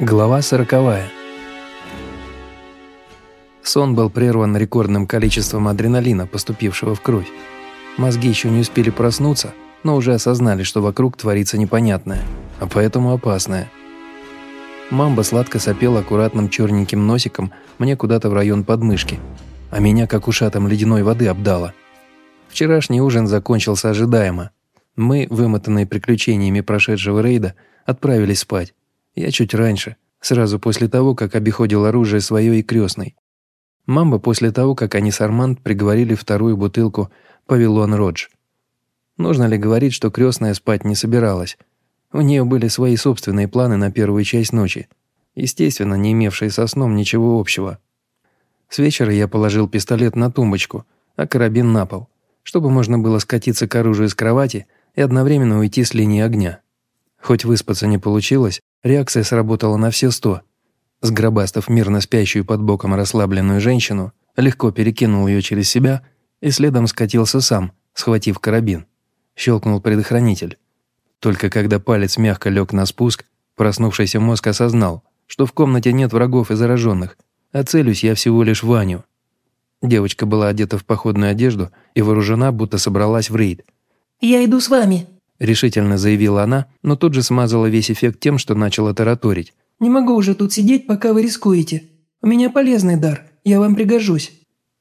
Глава сороковая. Сон был прерван рекордным количеством адреналина, поступившего в кровь. Мозги еще не успели проснуться, но уже осознали, что вокруг творится непонятное, а поэтому опасное. Мамба сладко сопела аккуратным черненьким носиком мне куда-то в район подмышки, а меня как ушатом ледяной воды обдало. Вчерашний ужин закончился ожидаемо. Мы, вымотанные приключениями прошедшего рейда, отправились спать. Я чуть раньше, сразу после того, как обиходил оружие свое и крестной. Мамба после того, как они с Арманд приговорили вторую бутылку «Павилон Родж». Нужно ли говорить, что крестная спать не собиралась? У нее были свои собственные планы на первую часть ночи, естественно, не имевшие со сном ничего общего. С вечера я положил пистолет на тумбочку, а карабин на пол, чтобы можно было скатиться к оружию с кровати и одновременно уйти с линии огня. Хоть выспаться не получилось, Реакция сработала на все сто. Сгробастав мирно спящую под боком расслабленную женщину, легко перекинул ее через себя и следом скатился сам, схватив карабин. Щелкнул предохранитель. Только когда палец мягко лег на спуск, проснувшийся мозг осознал, что в комнате нет врагов и зараженных, а целюсь я всего лишь Ваню. Девочка была одета в походную одежду и вооружена, будто собралась в рейд. «Я иду с вами», – решительно заявила она, но тут же смазала весь эффект тем, что начала тараторить. «Не могу уже тут сидеть, пока вы рискуете. У меня полезный дар, я вам пригожусь».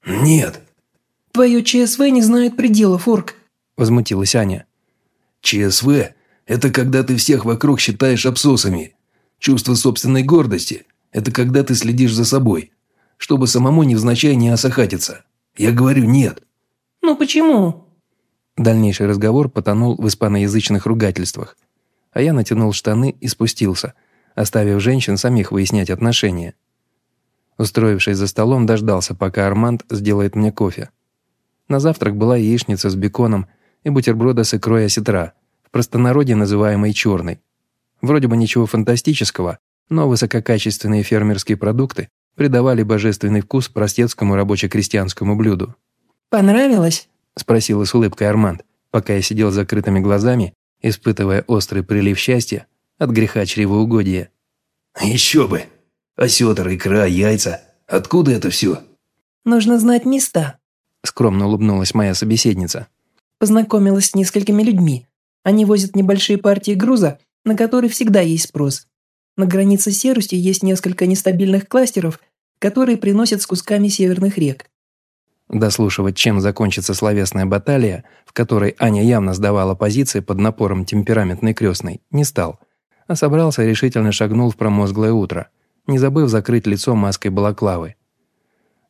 «Нет». «Твое ЧСВ не знает пределов, Орк», – возмутилась Аня. «ЧСВ – это когда ты всех вокруг считаешь абсосами. Чувство собственной гордости – это когда ты следишь за собой, чтобы самому невзначай не осахатиться. Я говорю нет». «Ну почему?» Дальнейший разговор потонул в испаноязычных ругательствах. А я натянул штаны и спустился, оставив женщин самих выяснять отношения. Устроившись за столом, дождался, пока Арманд сделает мне кофе. На завтрак была яичница с беконом и бутерброды с икрой осетра, в простонародье называемой черной. Вроде бы ничего фантастического, но высококачественные фермерские продукты придавали божественный вкус простецкому рабоче-крестьянскому блюду. «Понравилось?» – спросил с улыбкой Арманд, пока я сидел с закрытыми глазами, испытывая острый прилив счастья от греха чревоугодия. «Еще бы! Осетр, икра, яйца. Откуда это все?» «Нужно знать места», – скромно улыбнулась моя собеседница. «Познакомилась с несколькими людьми. Они возят небольшие партии груза, на которые всегда есть спрос. На границе серости есть несколько нестабильных кластеров, которые приносят с кусками северных рек. Дослушивать, чем закончится словесная баталия, в которой Аня явно сдавала позиции под напором темпераментной крестной, не стал, а собрался решительно шагнул в промозглое утро, не забыв закрыть лицо маской балаклавы.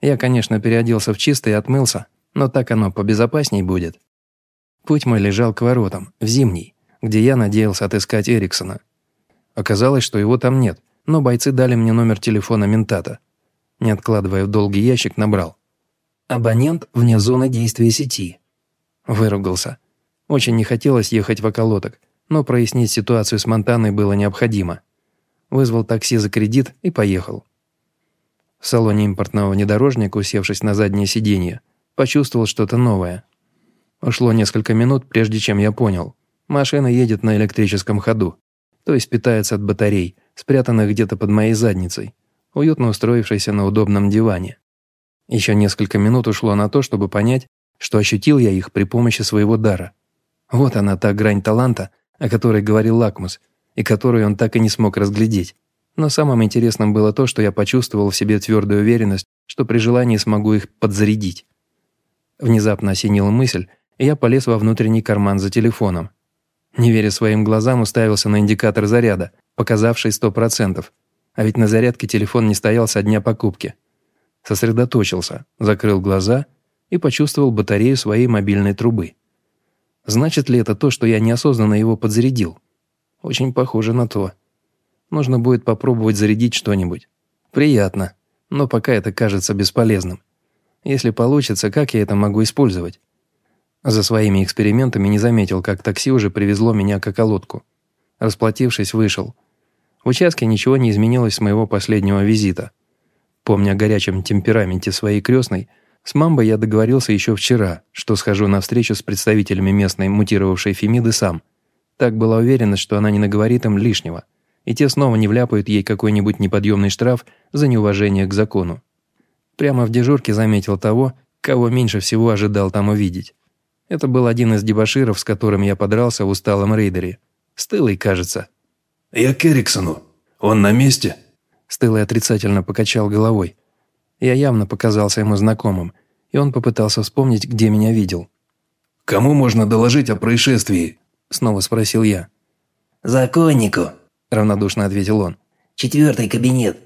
Я, конечно, переоделся в чисто и отмылся, но так оно побезопасней будет. Путь мой лежал к воротам, в зимний, где я надеялся отыскать Эриксона. Оказалось, что его там нет, но бойцы дали мне номер телефона ментата. Не откладывая в долгий ящик, набрал. Абонент вне зоны действия сети. Выругался. Очень не хотелось ехать в околоток, но прояснить ситуацию с Монтаной было необходимо. Вызвал такси за кредит и поехал. В салоне импортного внедорожника, усевшись на заднее сиденье, почувствовал что-то новое. Ушло несколько минут, прежде чем я понял. Машина едет на электрическом ходу, то есть питается от батарей, спрятанных где-то под моей задницей, уютно устроившейся на удобном диване. Еще несколько минут ушло на то, чтобы понять, что ощутил я их при помощи своего дара. Вот она, та грань таланта, о которой говорил Лакмус, и которую он так и не смог разглядеть. Но самым интересным было то, что я почувствовал в себе твердую уверенность, что при желании смогу их подзарядить. Внезапно осенила мысль, и я полез во внутренний карман за телефоном. Не веря своим глазам, уставился на индикатор заряда, показавший 100%. А ведь на зарядке телефон не стоял со дня покупки сосредоточился, закрыл глаза и почувствовал батарею своей мобильной трубы. Значит ли это то, что я неосознанно его подзарядил? Очень похоже на то. Нужно будет попробовать зарядить что-нибудь. Приятно, но пока это кажется бесполезным. Если получится, как я это могу использовать? За своими экспериментами не заметил, как такси уже привезло меня к околотку. Расплатившись, вышел. В участке ничего не изменилось с моего последнего визита – Помня о горячем темпераменте своей крестной, с мамбой я договорился еще вчера, что схожу на встречу с представителями местной мутировавшей Фемиды сам. Так была уверена, что она не наговорит им лишнего. и те снова не вляпают ей какой-нибудь неподъемный штраф за неуважение к закону. Прямо в дежурке заметил того, кого меньше всего ожидал там увидеть. Это был один из дебоширов, с которым я подрался в усталом рейдере. Стылый, кажется. «Я к Эриксону. Он на месте?» Стылый отрицательно покачал головой. Я явно показался ему знакомым, и он попытался вспомнить, где меня видел. «Кому можно доложить о происшествии?» Снова спросил я. «Законнику», – равнодушно ответил он. «Четвертый кабинет».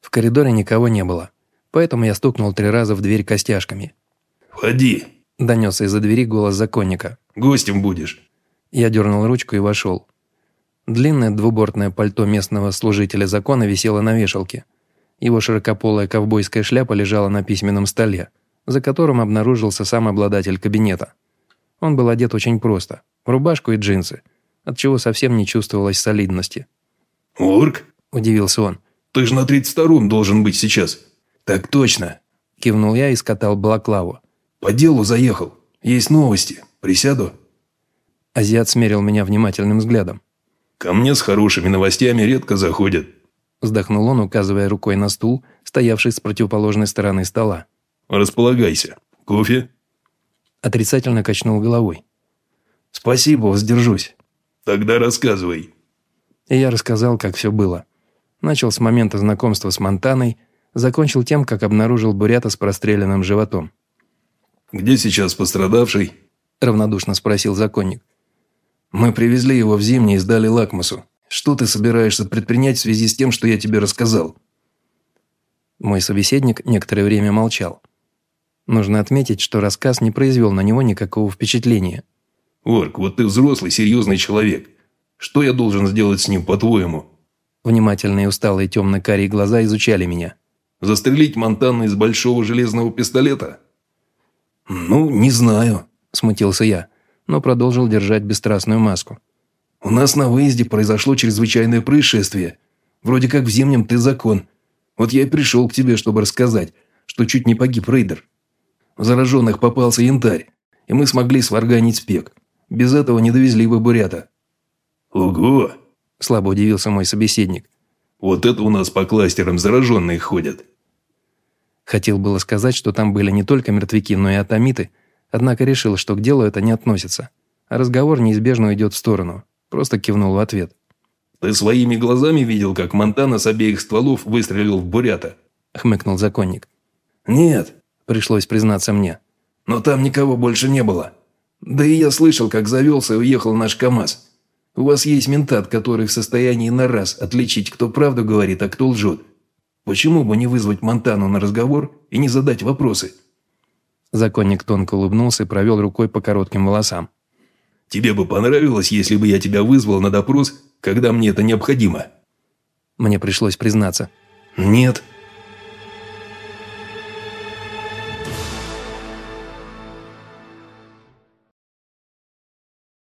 В коридоре никого не было, поэтому я стукнул три раза в дверь костяшками. «Входи», – донесся из-за двери голос законника. «Гостем будешь». Я дернул ручку и вошел. Длинное двубортное пальто местного служителя закона висело на вешалке. Его широкополая ковбойская шляпа лежала на письменном столе, за которым обнаружился сам обладатель кабинета. Он был одет очень просто, в рубашку и джинсы – отчего совсем не чувствовалось солидности. «Орк?» – удивился он. «Ты же на 32-м должен быть сейчас». «Так точно», – кивнул я и скатал балаклаву. «По делу заехал. Есть новости. Присяду?» Азиат смерил меня внимательным взглядом. «Ко мне с хорошими новостями редко заходят», – вздохнул он, указывая рукой на стул, стоявший с противоположной стороны стола. «Располагайся. Кофе?» Отрицательно качнул головой. «Спасибо, воздержусь. Тогда рассказывай». И я рассказал, как все было. Начал с момента знакомства с Монтаной, закончил тем, как обнаружил бурята с простреленным животом. «Где сейчас пострадавший?» – равнодушно спросил законник. «Мы привезли его в зимний и сдали лакмусу. Что ты собираешься предпринять в связи с тем, что я тебе рассказал?» Мой собеседник некоторое время молчал. Нужно отметить, что рассказ не произвел на него никакого впечатления – «Орк, вот ты взрослый, серьезный человек. Что я должен сделать с ним, по-твоему?» Внимательные усталые темно-карие глаза изучали меня. «Застрелить Монтана из большого железного пистолета?» «Ну, не знаю», – смутился я, но продолжил держать бесстрастную маску. «У нас на выезде произошло чрезвычайное происшествие. Вроде как в зимнем ты закон. Вот я и пришел к тебе, чтобы рассказать, что чуть не погиб рейдер. В зараженных попался янтарь, и мы смогли сварганить спек. Без этого не довезли бы бурята». «Ого!» – слабо удивился мой собеседник. «Вот это у нас по кластерам зараженные ходят». Хотел было сказать, что там были не только мертвяки, но и атомиты, однако решил, что к делу это не относится. А разговор неизбежно уйдет в сторону. Просто кивнул в ответ. «Ты своими глазами видел, как Монтана с обеих стволов выстрелил в бурята?» – хмыкнул законник. «Нет», – пришлось признаться мне. «Но там никого больше не было. Да и я слышал, как завелся и уехал наш КАМАЗ. У вас есть ментат, который в состоянии на раз отличить, кто правду говорит, а кто лжет. Почему бы не вызвать Монтану на разговор и не задать вопросы?» Законник тонко улыбнулся и провел рукой по коротким волосам. «Тебе бы понравилось, если бы я тебя вызвал на допрос, когда мне это необходимо?» Мне пришлось признаться. «Нет»,